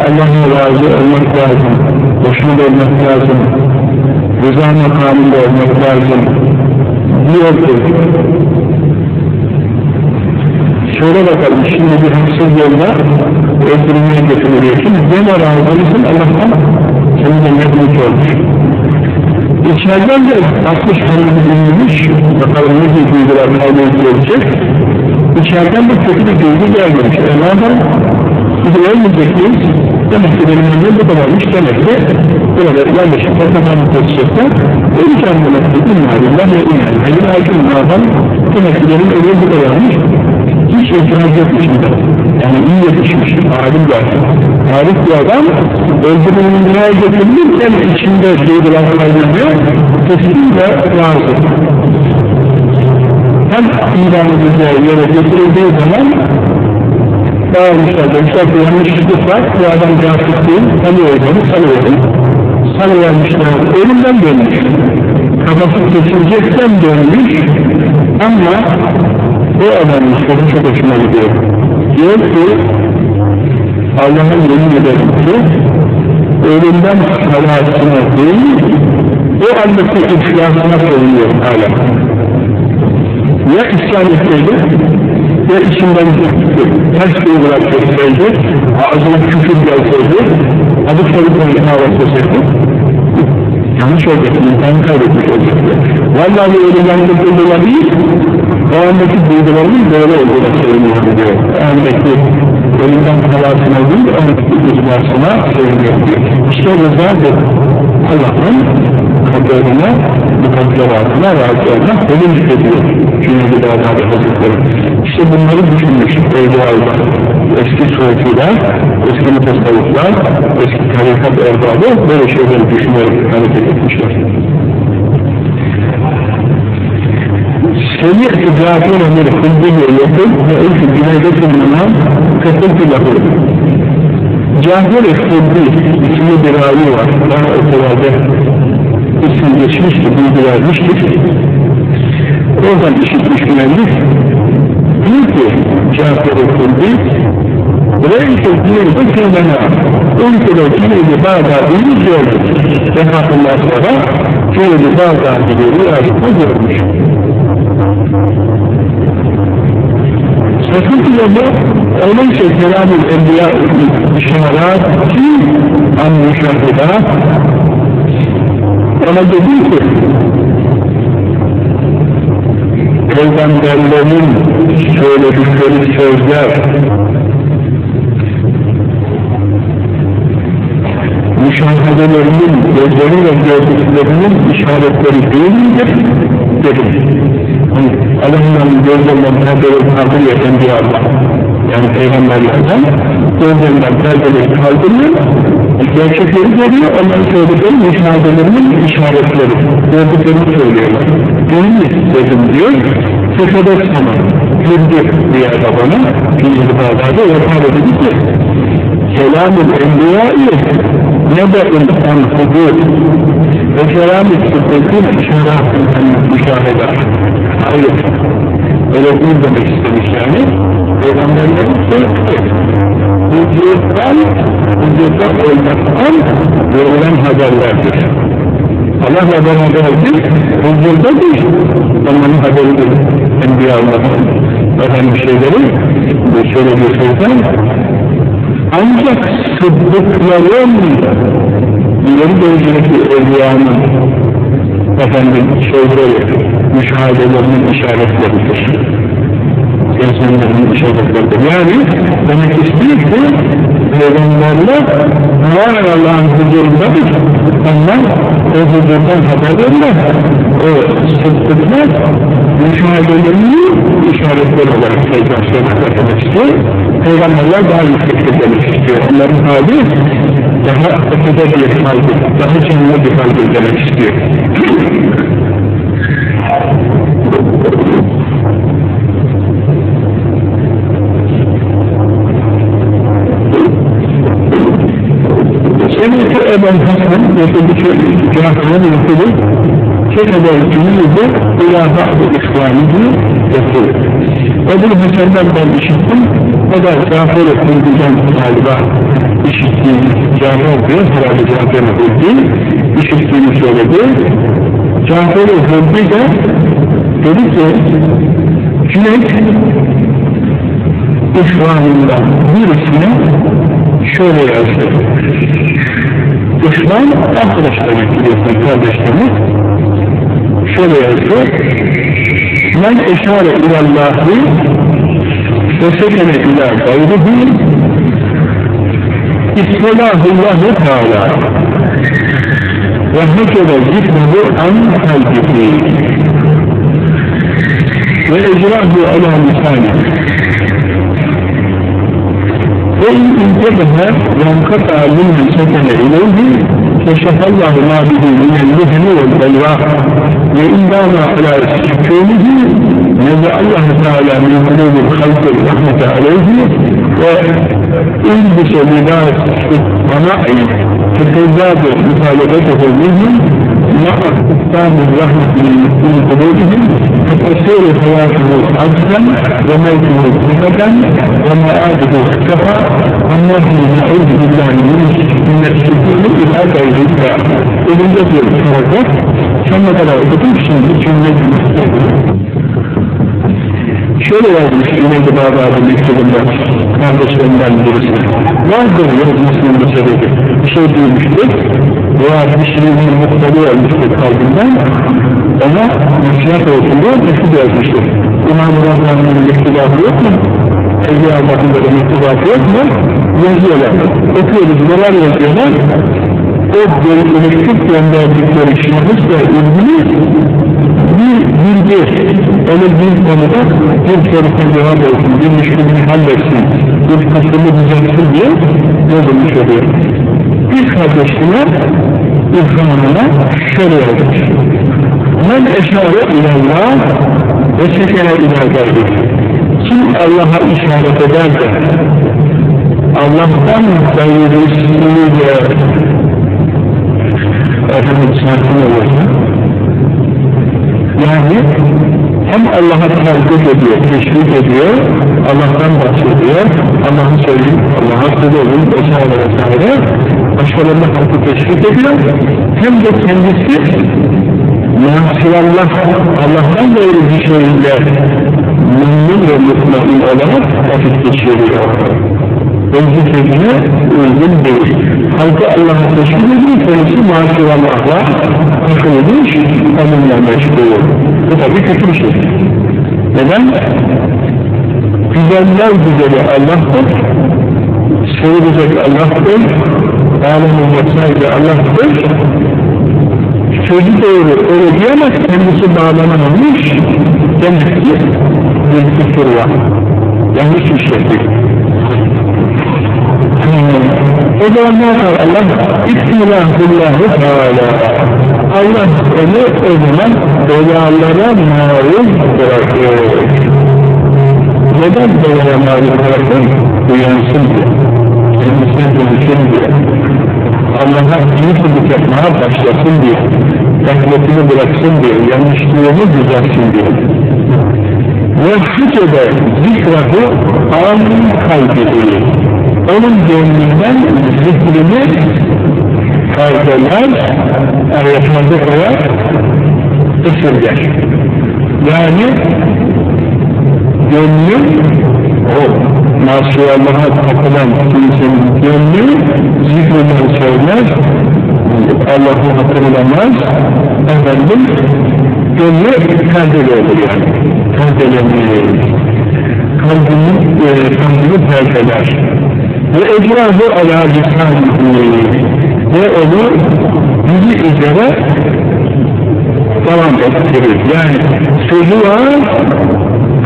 Allah'a razı olmak lazım, hoşnut olmak lazım, rıza makamında olmak lazım, diyordu. Söyle bakalım, şimdi bir haksız yolda öldürmeye götürülüyorsun, gene razı mısın Allah'tan? Senin de mutlu olmuş. İçeriden de 60 tanrı dinlemiş, bakalım ne gibi duygular kaybedilecek. İçeriden de kötü bir duygu gelmemiş. E madem biz ölmeyecek miyiz? Demek ki benim ömrüm bu kadarmış. Demek ki burada yanlışlıkla kafamı kesecekler. Öleceğim demek ki immalillah ve immalillah. Hayır hakim adam demek ki benim ömrüm bu kadarmış. Hiç itiraz yokmuş gibi. Yani iyi yetişmiş, alim bir adam. Tarih bir adam öldürülmeye getirilirken içinde duygular kaynanıyor, kesinlikle razı. Hem ilan edileceği yere getirildiği zaman bağırmışlar demişler ki yanlışlık var, bu adam cahit değil, tanıyoruz onu, sanıyoruz. Sanıvermişler, ölümden dönmüş. Kafası kesilecekten dönmüş ama o adamın sözü çok hoşuma gidiyor. Diyor ki Allah'ın yemin ederim ki ölümden salatına değil o andaki iflasına söylüyor hala. Ya isyan etseydi ya içinden ters duygular çekseydi ağzına küfür gelseydi adı soru davet etseydi yanlış olacak, insanı kaybetmiş olacaktı. Vallahi ölümden kurtulma değil, o andaki duygularının böyle olduğunu söylüyor diyor. O andaki ölümden halasına değil, o andaki duygularına söylüyor diyor. İşte rızadır. Allah'ın kaderine, mukadderatına razı olmak ölüm ediyor. Cüneydi Bağdadi Hazretleri. İşte bunları düşünmüş Evliya'yla. Eski sufiler, eski mutasavvıflar, eski tarikat erbabı böyle şeyleri düşünerek hareket etmişler. سمعت جعفر من خلده يقول وقلت بنادة المنام كتبت له Cahil Efendi ismi bir ravi var. Daha okullarda isim geçmişti, bilgi vermiştir. Oradan işitmiş müellif. Diyor ki Cahil Efendi Reis ettiğinde kendine ülkede Cüneydi Bağdadi'yi gördü. Vefatından sonra Cüneydi Bağdadi'yi rüyasında görmüş. Sakın ki öyleyse kelam-ı enbiya işaret ki an müşahida ona dedi ki Peygamberlerin söyledikleri sözler müşahedelerinin gözleriyle gördüklerinin işaretleri değil midir? Dedim. Allah'ın gözlerinden perdeleri kaldırıyor Enbiya Allah. Yani peygamberlerden gözlerinden perdeleri kaldırıyor, gerçekleri görüyor, onların söyledikleri müşahedelerinin işaretleri, gördüklerini söylüyorlar. Değil mi dedim diyor, sefede sana, güldü diye babana, fiil-i bağdada yapar dedi ki, kelam-ı enbiyayı nebe'in en hudud ve kelam-ı sıddıkın işaretın en müşahede. Hayır. Öyle değil demek istemiş yani. Peygamberlerin söyledi. vücuttan, vücutta olmaktan verilen haberlerdir. Allah'la beraberdir, huzurdadır. Onların haberidir. Enbiya Allah'ın efendim şeyleri, bu söylediği sözler. Ancak sıddıkların, ileri derecedeki evliyanın, efendim şeyleri, müşahedelerinin işaretleridir gözlemlerinin işaretleridir. Yani demek istiyor ki peygamberler var Allah'ın huzurundadır. Onlar o huzurdan haber verirler. O sıddıklar müşahedelerinin işaretleri olarak peygamberler demek istiyor. Peygamberler daha yüksektir demek istiyor. Onların hali daha ötede bir haldir, daha canlı bir haldir demek istiyor. Keseber cümlede ila ba'du ihvanihi yapıldı Ebel Hasan'dan ben işittim o da Cafer Efendi'den galiba işittiğini Cafer diyor herhalde Cafer Efendi işittiğini söyledi Cafer Efendi de dedi ki Cüneyt ihvanından birisine şöyle yazdı. İslam arkadaş demek biliyorsun şöyle yazıyor. Men eşare ilallahi ve sekene ila gayrihi İstilahullahu Teala ve hekele zikruhu an kalbihi ve ecrahu ala misani ve in intebehe yankata minne sekene ileyhi كشف الله ما به من الوهن والبلوى وإن دام على سكونه نزع الله تعالى من قلوب الخلق الرحمة عليه وإلبس لباس الطمع فتزداد مخالفته منهم مع استقام الرحمة من قلوبهم فتصير حياته عجزا وموته صفة ومآده اختفى والنبي نعوذ بالله من السكون إلى غير إذن يقول فرقت ثم ترى bütün şimdi cümle şöyle yazmış İmam-ı Bağdadi mektubunda kardeşlerinden birisi vardır yazmasının bir sebebi bir şey duymuştur veya bir şeyin muhteli olmuştur kalbinden ona nasihat olsun diye mektup yazmıştır İmam-ı Bağdadi'nin mektubatı yok mu? Evliya Allah'ın böyle mektubatı yok mu? yazıyorlar okuyoruz neler yazıyorlar o mektup gönderdikleri şahısla ilgili bir bilgi, öyle bir konuda bir sorusuna cevap olsun, bir müşkülünü halletsin, bir kısmını düzeltsin diye yazılmış oluyor. Bir kardeşler irfanına şöyle yazmış. Men eşare ilallah ve sekere ilallah Kim Allah'a işaret eder de Allah'tan gayrısını de efendim sakin olursa yani hem Allah'a tavuk ediyor, teşvik ediyor, Allah'tan bahsediyor, Allah'ın söyleyeyim, Allah'a söyleyeyim vesaire vesaire, başkalarına halkı teşvik ediyor, hem de kendisi Nasivallah, Allah'tan gayrı bir şeyle memnun ve mutmain olarak vakit geçiriyor. Özgür sözüne uygun değil. Halkı Allah'a teşvik ediyor, kendisi Nasivallah takılmış, onunla meşgul. Bu tabi kötü bir şey. Neden? Güzeller güzeli Allah'tır, sevilecek Allah'tır, alemin sahibi Allah'tır, sözü doğru öyle diyemez, kendisi bağlanamamış, demek ki bir küfür var. Yanlış işledik. O zaman ne yapar Allah? İstilahullahu Teala. Allah onu o zaman belalara maruz bırakıyor. Neden belaya maruz bırakır? Uyansın diye. Kendisine dönüşün diye. Allah'a iyi kulluk yapmaya başlasın diye. Gafletini bıraksın diye. Yanlışlığını düzelsin diye. Ve hücede zikrahı an kalbihi onun gönlünden zikrini faydalar, arasında koyar, ısırgar. Yani gönlü o Masih Allah'a takılan kimsenin gönlü zikrini söyler, Allah'ı hatırlamaz, efendim, gönlü perdeli olur yani. Perdelenir. Kalbini, e, kalbini perdeler. Ve ecrahı ala lisanihi. Ve onu yüzü üzere devam ettirir. Yani sözü var,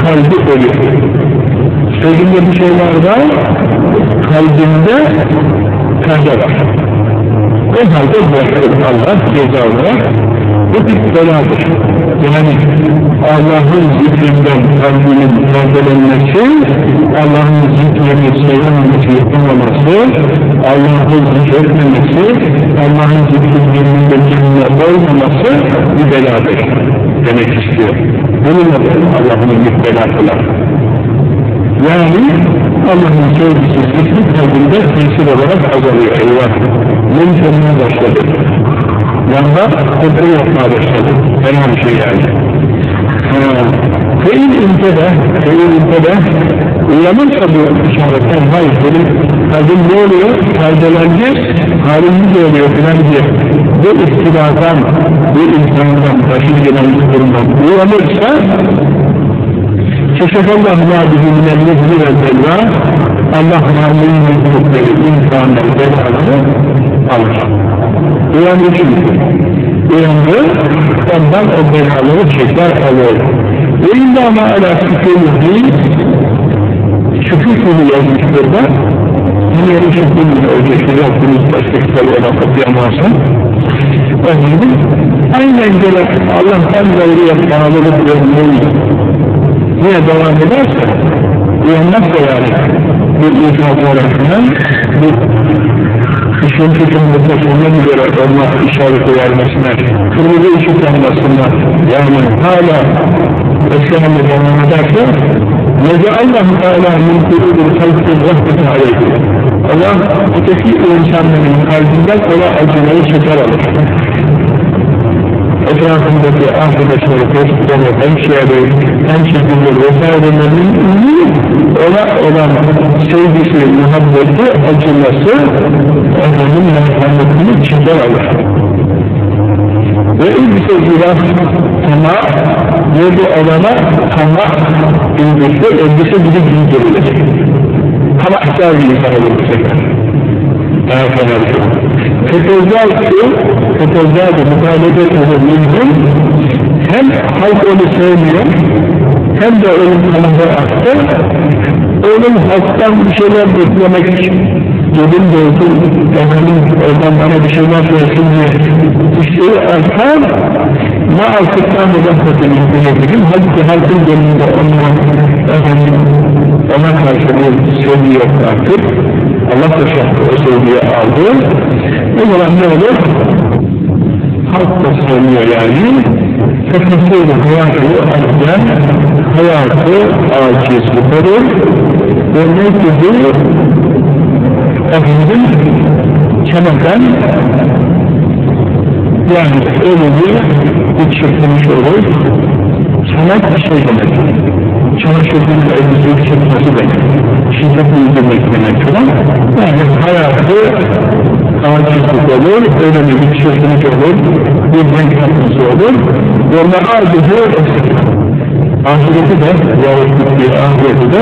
kalbi ölür. Sözünde bir şeyler var, kalbinde perde var. O halde Allah ceza olarak bu bir beladır. Yani Allah'ın zikrinden kalbinin perdelenmesi, Allah'ın zikrini sevmemesi, yapamaması, Allah'ı zikretmemesi, Allah'ın zikrinin kendine olmaması bir beladır demek istiyor. Bunun Allah'ın bir belasılar. Yani Allah'ın sevgisi zikri kalbinde tesir olarak azalıyor. Eyvah! Mümkünlüğe başladı. Yanda kutlu yapmaya başladı. Fena bir şey yani. Feil intede, feil intede uyanırsa bu işaretten hayır benim kalbim ne oluyor? Faydalanca halimiz oluyor filan diye bu istiladan, bu insandan, başını gelen durumdan uyanırsa Keşefallahu ma bihi minel muhli ve zelva Allah varlığı mevcutları, insanları, belaları alır. Çünkü. Uyandı, ondan o belaları çeker alır. Ve illa ma ala sükûnuhi şükür kulu yazmış burada. Yine yarı şükürünü önceki yaptığınız başka kitabı olan okuyamazsın. Efendim, aynen gelen Allah'tan gayrıya bağlılık vermeyi yine devam ederse uyanmazsa yani bir itimat olarakından bir tutumunda sonuna göre olma işareti vermesine kırmızı ışık yanmasına yani hala Esselam'la devam ederse Allah Teala min kurulur halkın rahmeti aleyhi Allah öteki insanların kalbinden ona acıları çeker alır etrafındaki arkadaşları, dostları, hemşehri, hemşehrileri vesairelerin ona olan sevgisi, muhabbeti, acıması efendim merhametini içinden alır. Ve ilgisi ilah tema ve bu alana tema ilgisi, elbise gibi giydirecek. Ama ihtar bir insan olur bu sefer. Daha fena bir şey. Fetezâtu, fetezâtu muhalefetleri minhum hem halk onu sevmiyor, hem de onun kanını aktı, onun halktan bir şeyler beklemek için gelin dolsun, efendim oradan bana bir şeyler versin diye işleri artar, ne altıktan da rahmetin hükümetim, halbuki halkın gönlünde onunla efendim ona karşı bir sevgi yok artık, Allah da şartı o sevgiyi aldı, o zaman ne olur? Halk da sevmiyor yani, Fetnesiyle hayatı arzen, hayatı aciz olur ve gibi efendim çemeden yani ölümü çırpılmış olur. Sanat bir şey demek çamaşırın elbise çırpması demek şiddet uydurmak demek falan yani hayatı acizlik olur ölümü bir çırpılmış olur bir renk katması olur ve acizi ahireti de yahut bir ahireti de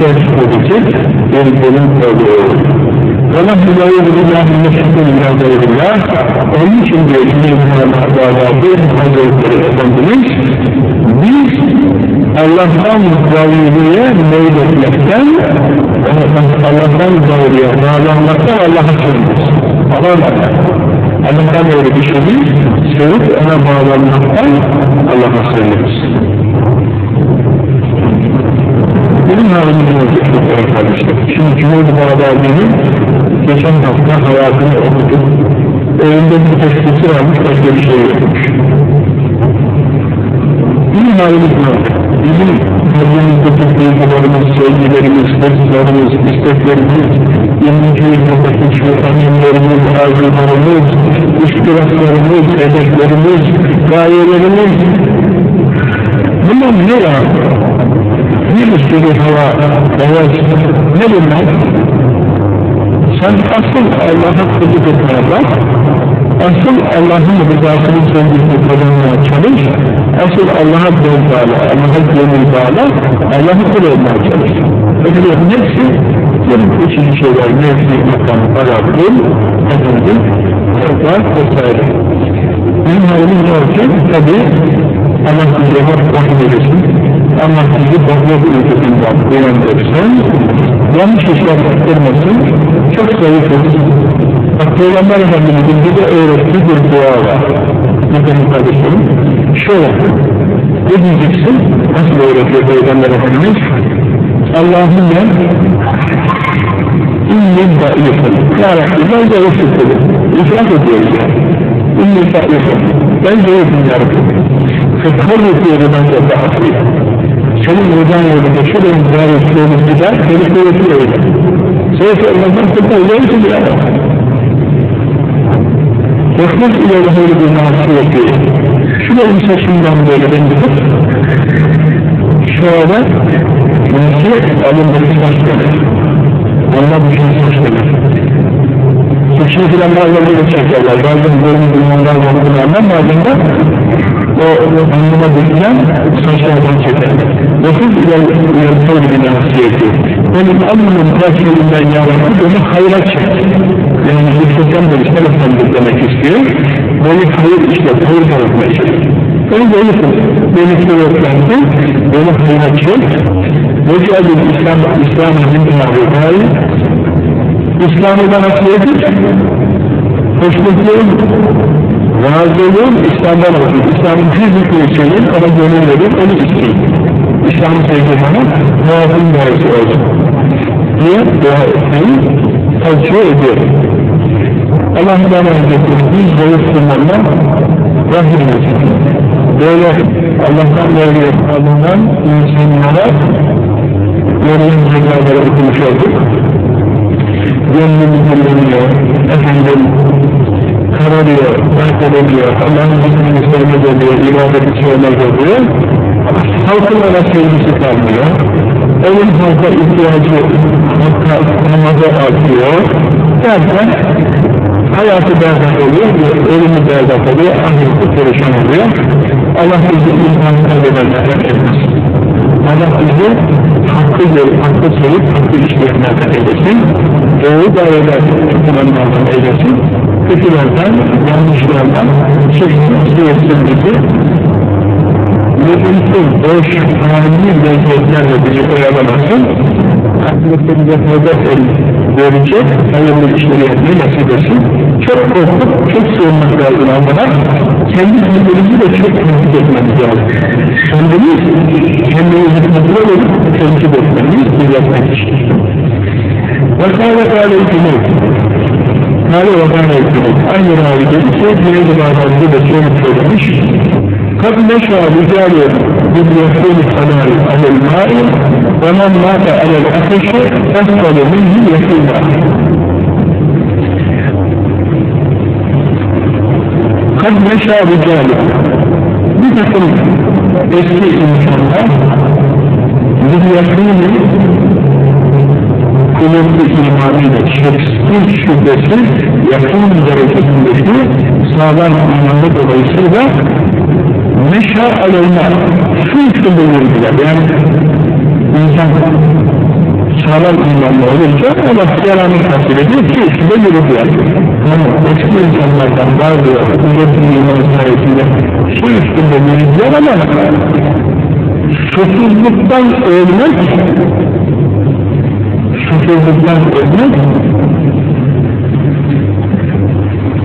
tercih edecek bir bölüm oluyor. وَنَحْنُ لَا يَغْرِلَّهِ مَشْهُدًا اِلَى غَيْرِ Onun için diyor İbn-i Hazretleri Efendimiz biz Allah'tan gayrıya meyletmekten Allah'tan gayrıya bağlanmaktan Allah'a sığınırız. Allah'tan Allah'tan öyle bir şey sevip ona bağlanmaktan Allah'a sığınırız. Benim halimde olacak kardeşler. Şimdi Cumhurdu Bağdadi'nin geçen hafta hayatını okuduk. Önünde bir tespiti varmış, başka bir şey yokmuş. Bizim halimiz ne olacak? Bizim kalbimizdeki duygularımız, sevgilerimiz, hırslarımız, isteklerimiz, 20. yüzyıldaki şu eminlerimiz, arzularımız, iştiraklarımız, hedeflerimiz, gayelerimiz, bunlar ne ya? Bir sürü hava, heves, ne bunlar? Sen asıl Allah'a kulluk etmeye bak, asıl Allah'ın rızasını sevdiğini kazanmaya çalış, asıl Allah'a göz bağla, Allah'a gönül bağla, Allah'ı kul olmaya çalış. Öbürlerin hepsi, yarım üçüncü şeyler, mevzi, makam, para, kul, efendim, tekrar vesaire. Benim halim ne olacak? Tabi Allah bize rahmet eylesin, Allah bizi bolluk uykusundan uyandırsın, yanlış işler yaptırmasın, çok zayıfız. Bak Peygamber Efendimiz'in bize öğrettiği bir dua var. Bakın kardeşlerim, şöyle, ne diyeceksin? Nasıl öğretiyor Peygamber Efendimiz? Allahümme İnnim zayıfım. Ya Rabbi ben zayıfım dedim. İfrat ediyoruz ya. İnnim zayıfım. Ben zayıfım ya Rabbi. Fıkhar yapıyorum ben de daha senin buradan yolunda şu benim zayıflığımız gider, seni kuvvetli öyle. Zayıf olmaktan kurtarılacaksın ya Rabbi. Rahmet ile öyle bir nasiyeti. Şu benim saçımdan böyle ben tutup şöyle nasiyet alındaki başkanı. Onlar bir şey saçmalar. Saçını filan bazen böyle çekerler. Bazen böyle bulmandan yanıkını anlam bazen de o anlama dökülen saçlardan çekerler. Nefis ile yarıtır bir nasiyeti. Benim anlamın karşılığından yarattı beni hayra çekti. Yani yüksekten bir işler efendim demek istiyor. Böyle hayır işte, hayır tanıtma işi. Ben zayıfım. Beni kuvvetlendi, beni hayra çek. Vecadil İslam, İslam'ın mümkünleri İslam'ı bana sevdik. Hoşnutluğum, razılığım İslam'dan olsun. İslam'ın her bir şeyin ona gönül verir, onu isteyeyim. İslam'ı sevdiğim ama muhabbim neresi olsun. Diye dua etmeyi tavsiye ediyorum. Bana özellikle biz zayıf kullarına rahim etsin. Böyle Allah'tan böyle alınan insanlara verilen cezaları okumuş olduk. Gönlümüz dinleniyor, efendim kararıyor, mahvediliyor, Allah'ın zikrini sevmez oluyor, ibadeti sevmez oluyor. Halkın sevgisi kalmıyor. Evin halka ihtiyacı halka namaza artıyor. Derken hayatı berbat oluyor, ölümü berbat oluyor, ahireti perişan oluyor. Allah bizi imanı kaybedenlerden etmez. Allah bizi hakkı görüp, hakkı söyleyip, hakkı işleyenlerden eylesin. Doğru dairler tutulanlardan eylesin. Kötülerden, yanlışlardan, çeşitli siyasındaki lüzumsuz, boş, ani lezzetlerle bizi oyalamasın. Aklımızda bize fayda verecek, hayırlı işleri yapmayı nasip etsin. Çok korkup, çok sığınmak lazım Allah'a. Kendi kendimizi de çok tenkit etmemiz lazım. Kendimiz, kendimizi kontrol edip tenkit etmemiz, düzeltmek için. Hükümет. Kâle ve kâle hükümet. Aynı ravi dedi ki, Cüneydi de şöyle söylemiş. قد نشأ رجال باليقين الحلال على الماء ومن مات على الأخش أفضل منه يقينا قد نشأ رجال بتكن eski insanlar bilyakini kuvvetli imanıyla şeksiz şüphesiz yakın derecesindeki sağlam imanı dolayısıyla meşha aleyna şu üstünde yürüdüler yani insan sağlam imanlı olunca Allah yaranı tahsil ediyor ki üstünde yürüdüler yani eski insanlardan bazı kuvvetli iman sayesinde su üstünde yürüdüler ama susuzluktan ölmek susuzluktan ölmek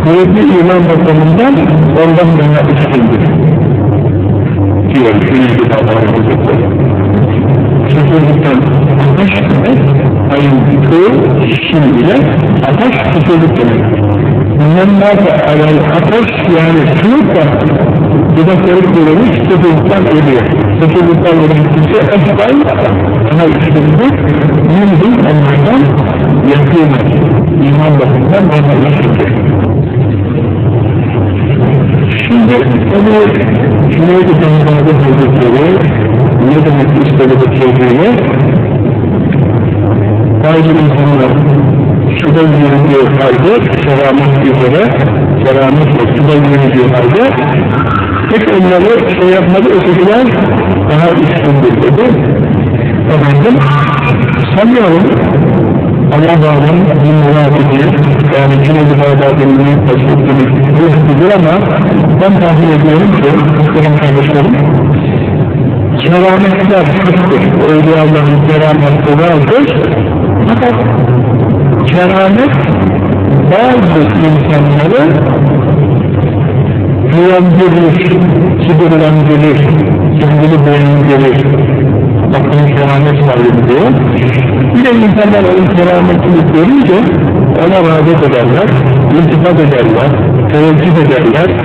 kuvvetli iman bakımından ondan daha üstündür diyor Ünlü Baba'nın Hazretleri. Susuzluktan ateş demek, ayın çoğu şimdiyle ateş susuzluk demek. Mennâfe alel ateş yani çığlık da dudakları kırılmış sıfırlıktan ölüyor. Sıfırlıktan ölen kimse eftal daha üstündür. Yürüdüm onlardan yakınır. İman bakımından onlarla şükür. Şimdi onu neydi Peygamber Hazretleri ne demek istedi sözüyle bazı insanlar suda yürüdüğü halde selamet üzere selametle suda yürüdüğü halde. Tek onları şey yapmadı ötekiler daha üstündür dedi. Efendim sanıyorum Bir muratidi yani Cüneyd-i Bağdadi'nin tasvipini ruhludur ama ben tahmin ediyorum ki muhterem kardeşlerim kerametler haktır. Öyle Allah'ın kerameti vardır. Fakat keramet bazı insanları güvendirir, kibirlendirir, kendini beğendirir. Bakın keramet diyor. Bir de insanlar onun kerametini görünce ona rağbet ederler, iltifat ederler, teveccüh ederler,